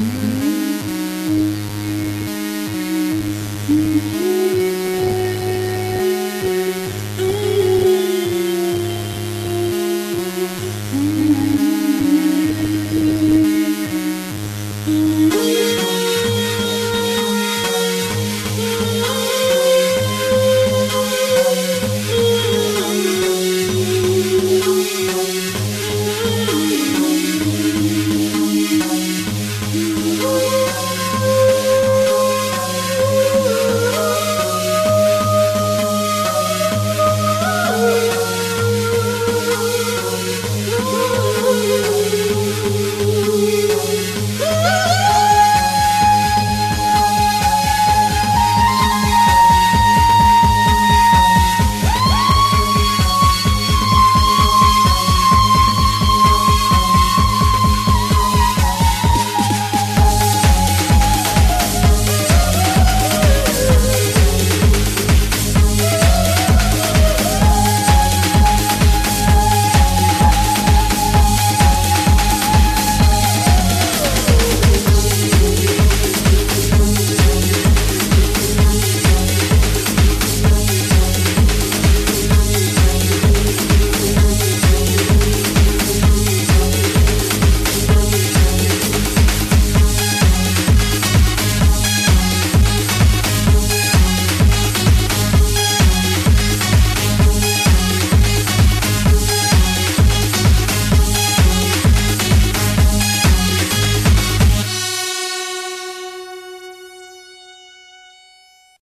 Mm-hmm.